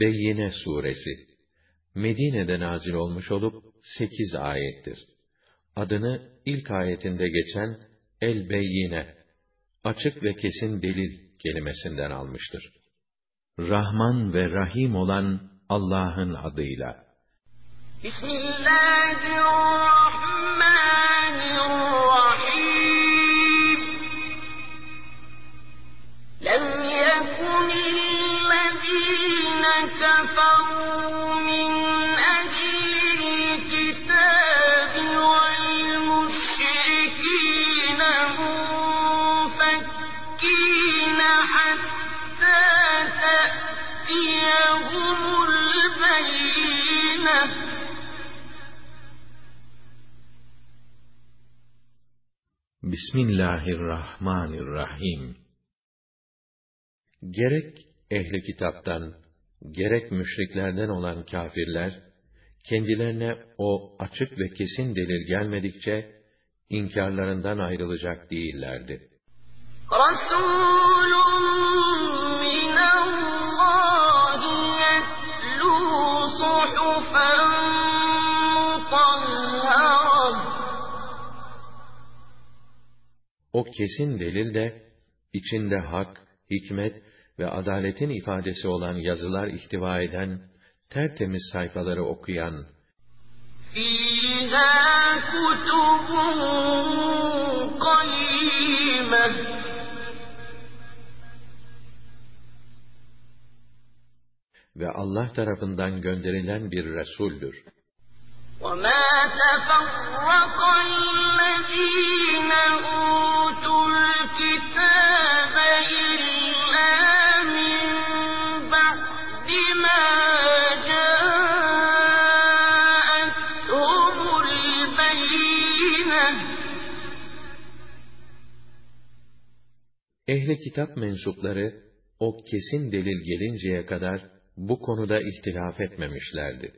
Beyyine suresi Medine'de nazil olmuş olup sekiz ayettir. Adını ilk ayetinde geçen El Beyyine açık ve kesin delil kelimesinden almıştır. Rahman ve Rahim olan Allah'ın adıyla. Bismillahirrahmanirrahim. Keferu min Bismillahirrahmanirrahim. Gerek ehli kitaptan, gerek müşriklerden olan kâfirler, kendilerine o açık ve kesin delil gelmedikçe, inkarlarından ayrılacak değillerdi. O kesin delil de, içinde hak, hikmet ve adaletin ifadesi olan yazılar ihtiva eden, tertemiz sayfaları okuyan, ve Allah tarafından gönderilen bir Resuldür. وَمَا تَفَرَّقَ الَّذِينَ Ehli kitap mensupları o kesin delil gelinceye kadar bu konuda ihtilaf etmemişlerdi.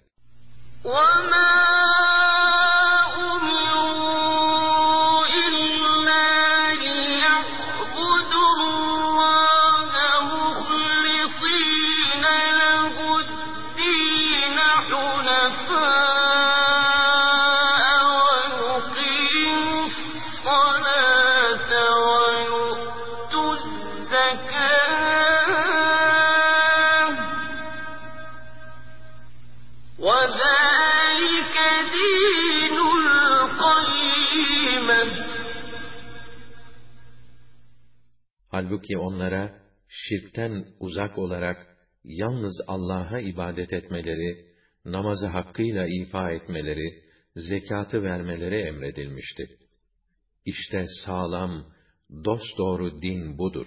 Halbuki onlara şirkten uzak olarak yalnız Allah'a ibadet etmeleri, namazı hakkıyla ifa etmeleri, zekatı vermeleri emredilmişti. İşte sağlam, dosdoğru din budur.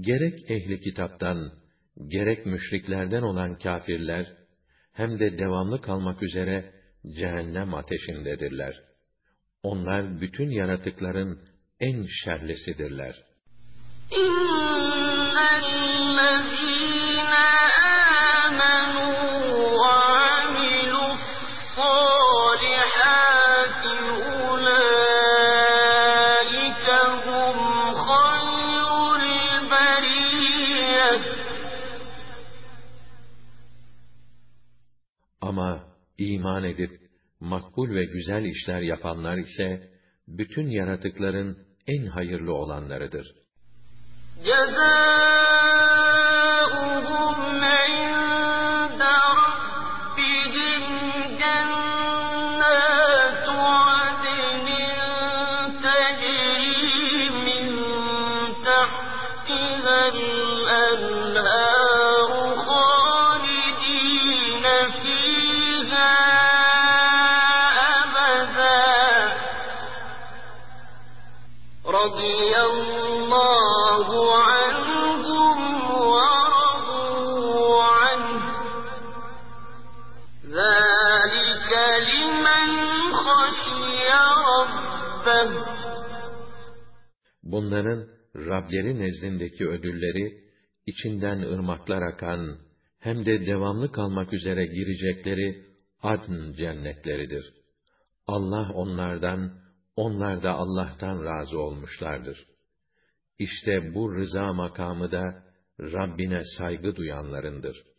Gerek ehli kitaptan, gerek müşriklerden olan kâfirler, hem de devamlı kalmak üzere cehennem ateşindedirler. Onlar bütün yaratıkların en şerlisidirler. iman edip makbul ve güzel işler yapanlar ise bütün yaratıkların en hayırlı olanlarıdır. Cezâuhum رضي الله عنهم عرفه Bunların Rableri nezdindeki ödülleri, içinden ırmaklar akan, hem de devamlı kalmak üzere girecekleri adn cennetleridir. Allah onlardan, onlar da Allah'tan razı olmuşlardır. İşte bu rıza makamı da Rabbine saygı duyanlarındır.